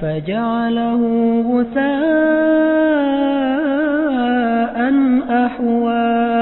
فجعله غثاء أحوى.